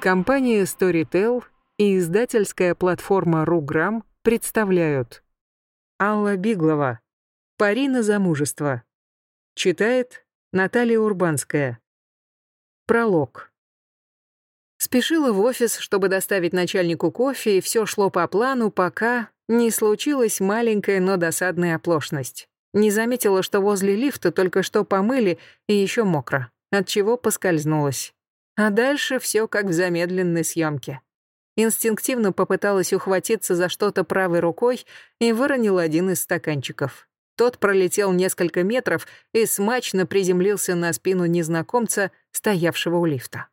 Компания Storytel и издательская платформа RuGram представляют Алла Биглова «Пари на замужество». Читает Наталья Урбанская. Пролог. Спешила в офис, чтобы доставить начальнику кофе, и все шло по плану, пока не случилась маленькая, но досадная оплошность. Не заметила, что возле лифта только что помыли и еще мокро, от чего поскользнулась. А дальше все как в замедленной съемке. Инстинктивно попыталась ухватиться за что-то правой рукой и выронила один из стаканчиков. Тот пролетел несколько метров и смачно приземлился на спину незнакомца, стоявшего у лифта.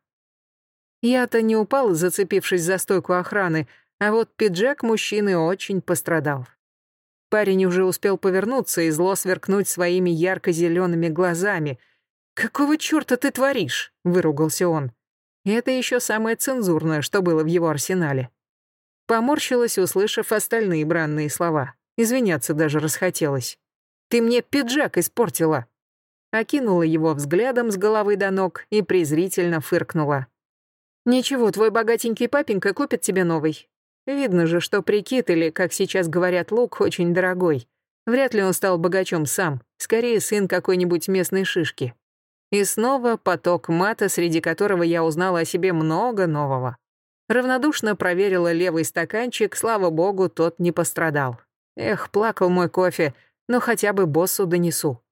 Я-то не упал, зацепившись за стойку охраны, а вот пиджак мужчины очень пострадал. Парень уже успел повернуться и зло сверкнуть своими ярко-зелеными глазами. «Какого чёрта ты творишь?» — выругался он. Это еще самое цензурное, что было в его арсенале. Поморщилась, услышав остальные бранные слова. Извиняться даже расхотелось. «Ты мне пиджак испортила!» Окинула его взглядом с головы до ног и презрительно фыркнула. «Ничего, твой богатенький папенька купит тебе новый. Видно же, что прикид или, как сейчас говорят, лук очень дорогой. Вряд ли он стал богачом сам, скорее сын какой-нибудь местной шишки. И снова поток мата, среди которого я узнала о себе много нового. Равнодушно проверила левый стаканчик, слава богу, тот не пострадал. Эх, плакал мой кофе, но хотя бы боссу донесу.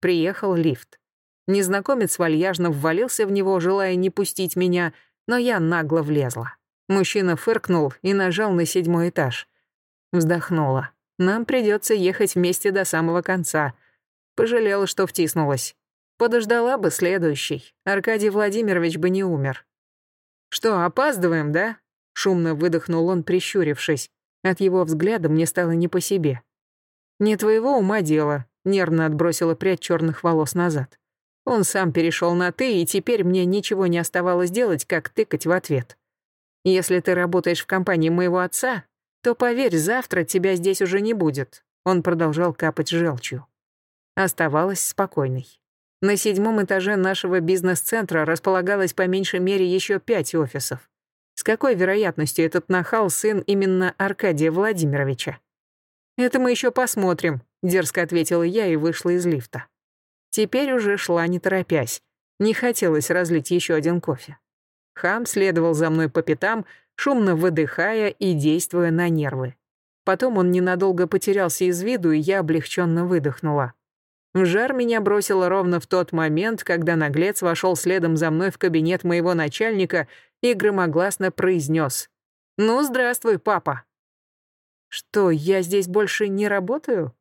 Приехал лифт. Незнакомец вальяжно ввалился в него, желая не пустить меня, но я нагло влезла. Мужчина фыркнул и нажал на седьмой этаж. Вздохнула. Нам придется ехать вместе до самого конца. Пожалела, что втиснулась. Подождала бы следующий. Аркадий Владимирович бы не умер. «Что, опаздываем, да?» Шумно выдохнул он, прищурившись. От его взгляда мне стало не по себе. «Не твоего ума дело», — нервно отбросила прядь черных волос назад. Он сам перешел на «ты», и теперь мне ничего не оставалось делать, как тыкать в ответ. «Если ты работаешь в компании моего отца, то, поверь, завтра тебя здесь уже не будет», — он продолжал капать желчью. Оставалась спокойной. На седьмом этаже нашего бизнес-центра располагалось по меньшей мере еще пять офисов. С какой вероятностью этот нахал сын именно Аркадия Владимировича? «Это мы еще посмотрим», — дерзко ответила я и вышла из лифта. Теперь уже шла не торопясь. Не хотелось разлить еще один кофе. Хам следовал за мной по пятам, шумно выдыхая и действуя на нервы. Потом он ненадолго потерялся из виду, и я облегченно выдохнула. В жар меня бросило ровно в тот момент, когда наглец вошел следом за мной в кабинет моего начальника и громогласно произнес «Ну, здравствуй, папа». «Что, я здесь больше не работаю?»